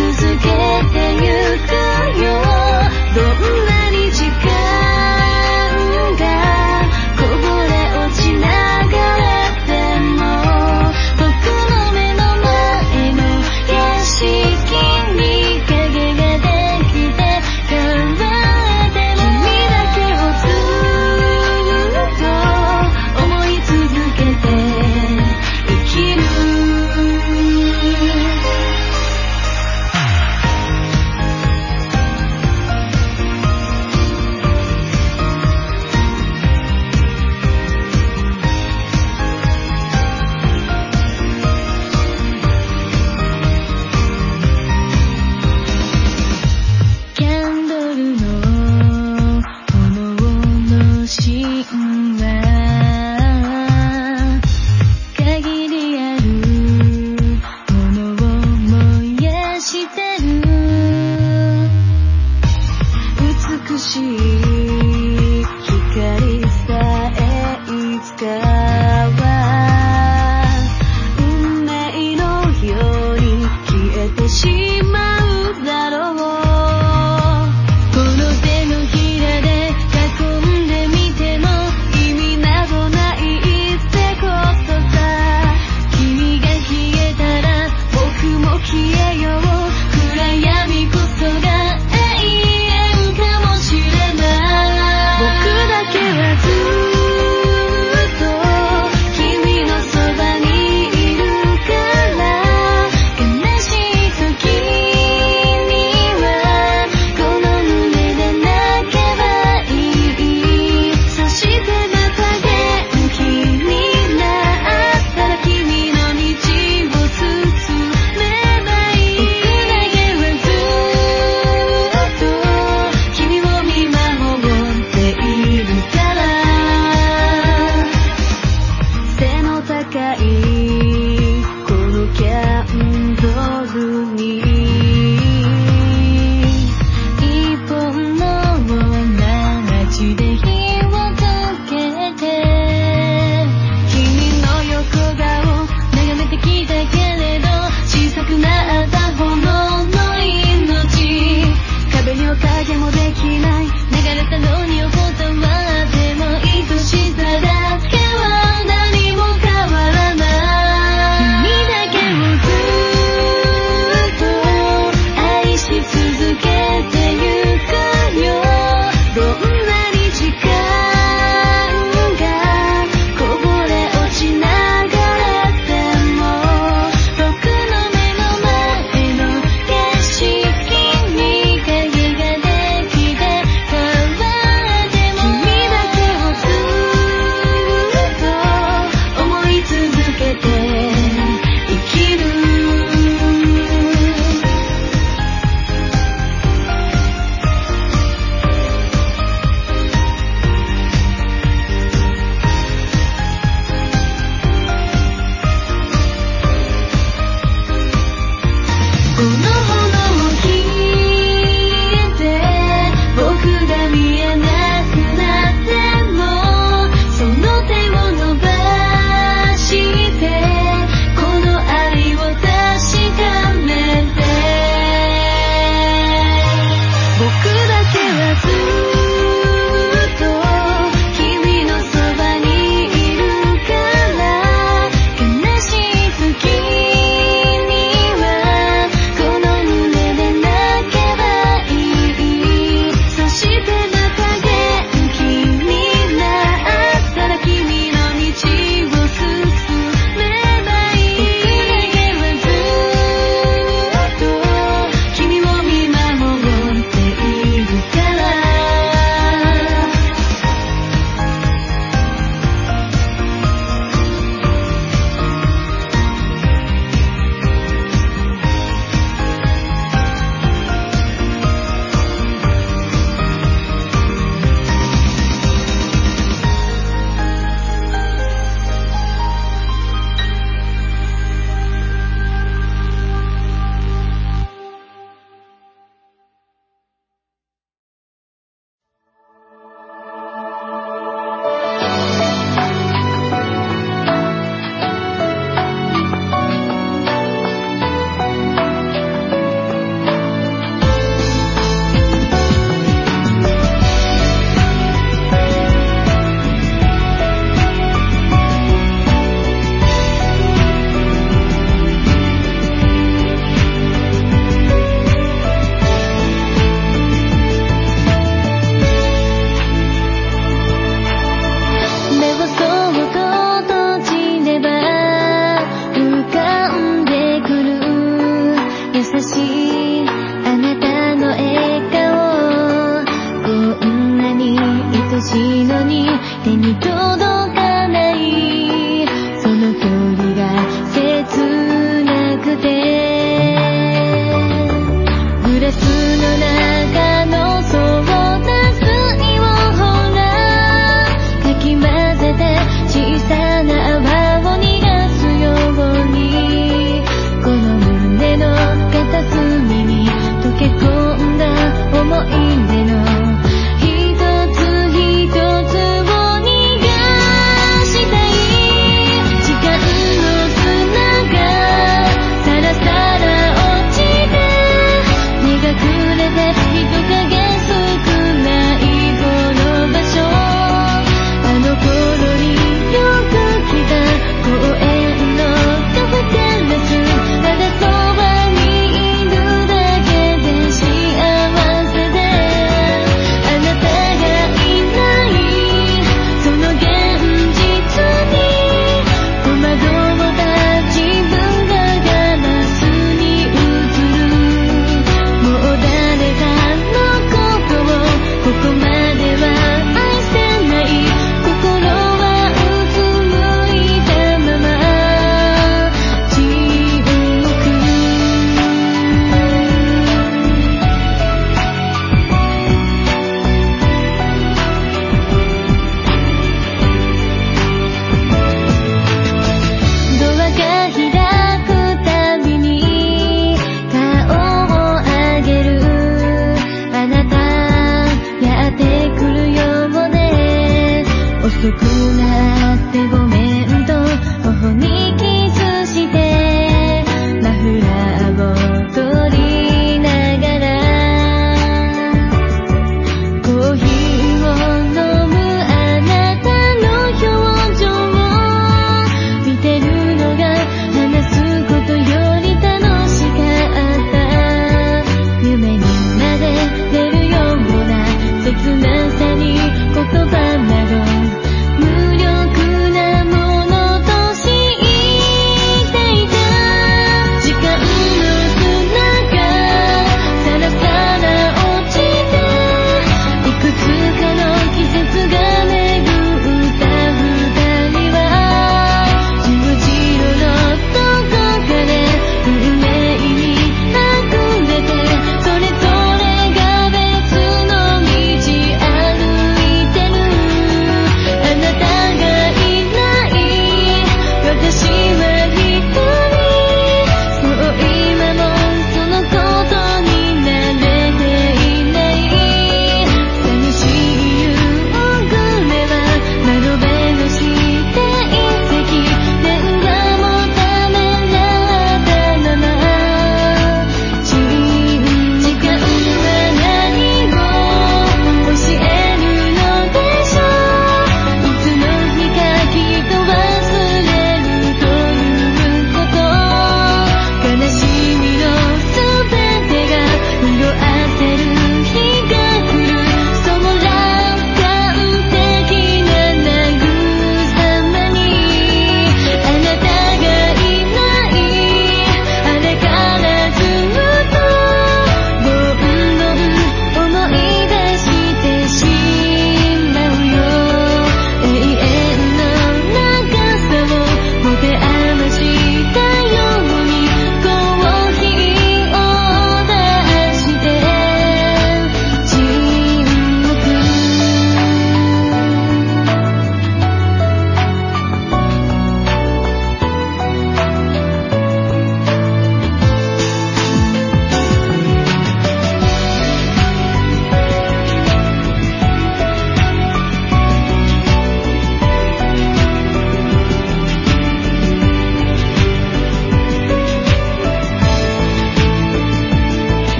続けて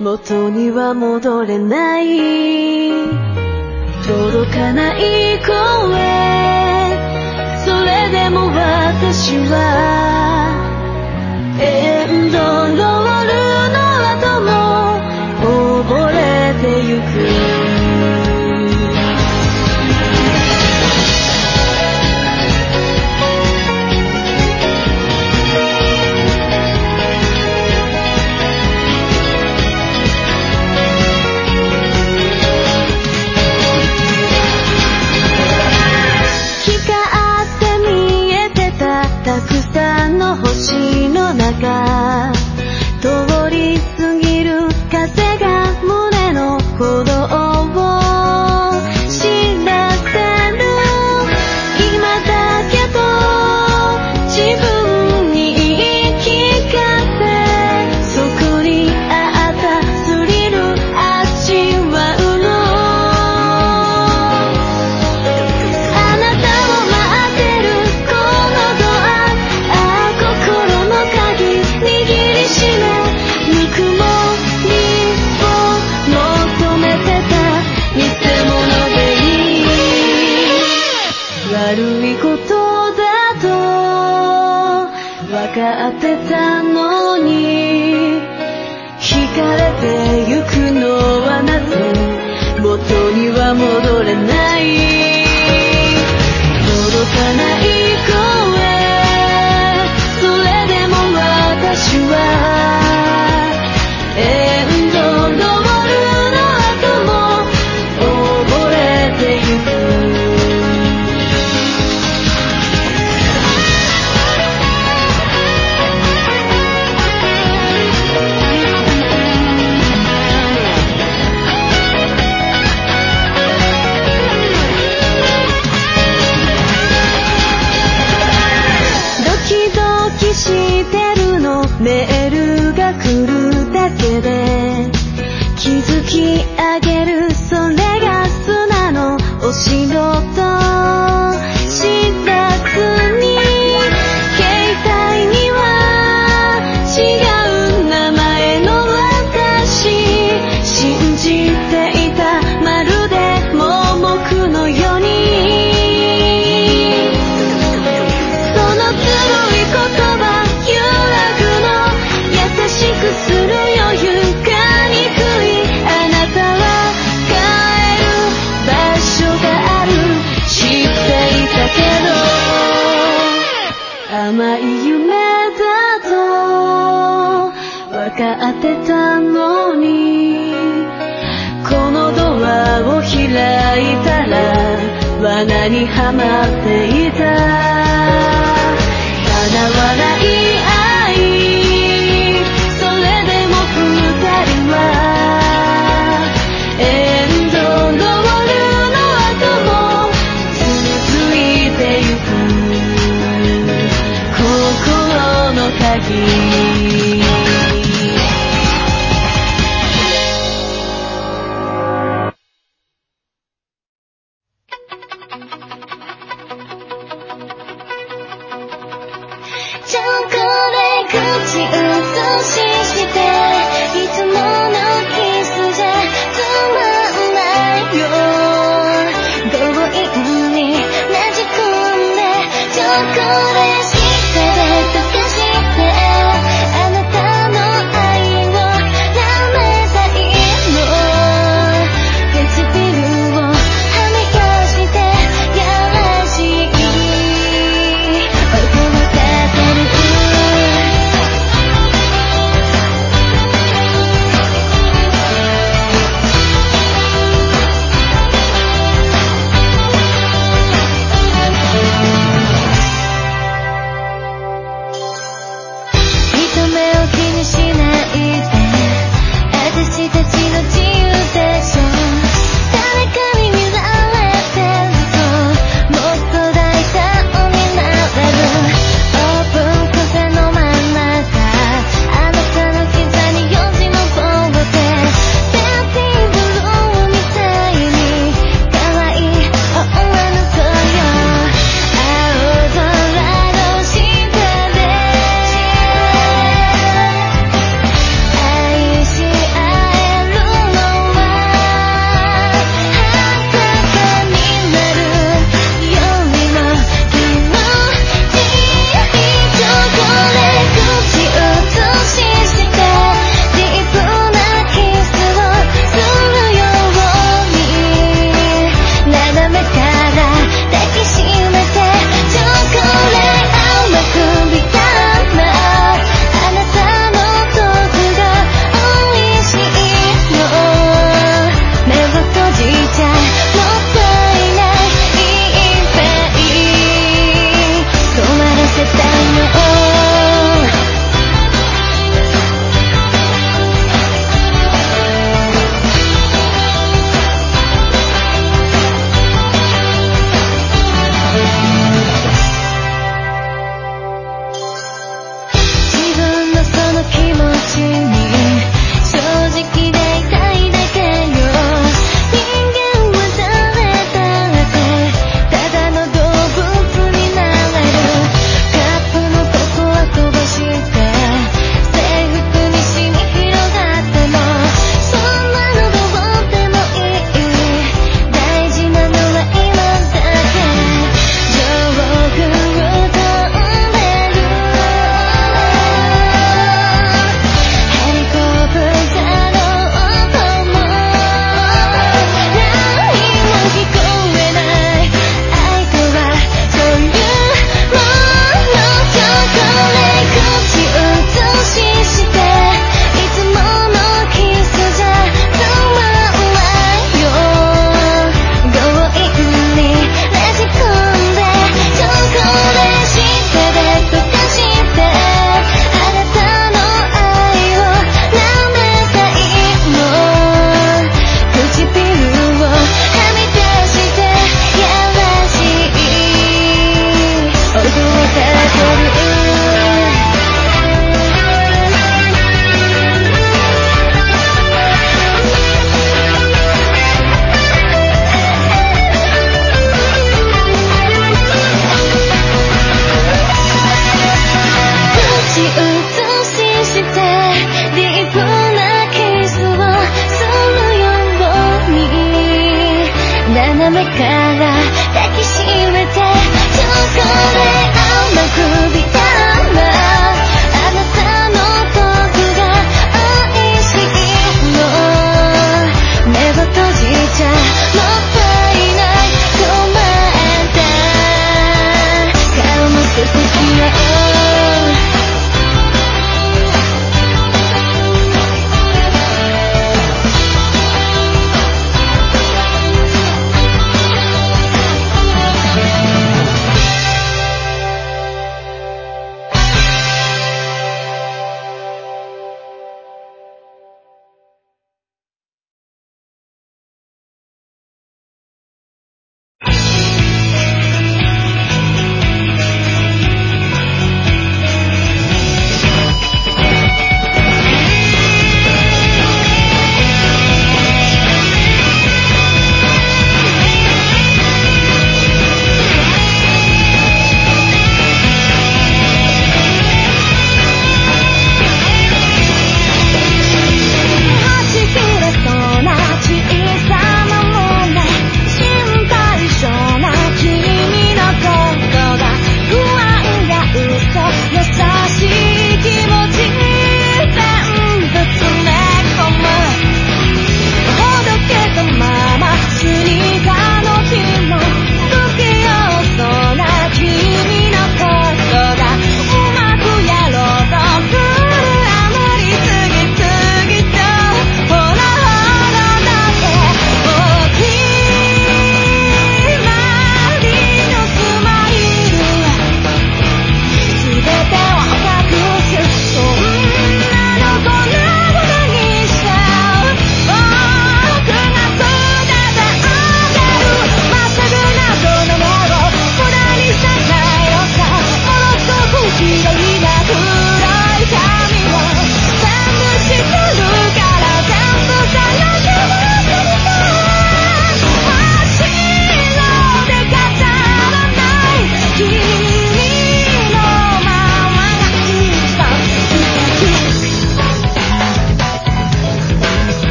元には戻れない。届かない声それでも私はにはまっていた。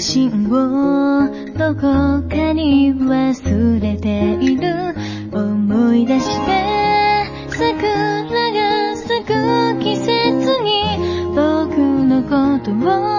青をどこかに忘れている。思い出して桜が咲く季節に僕のことを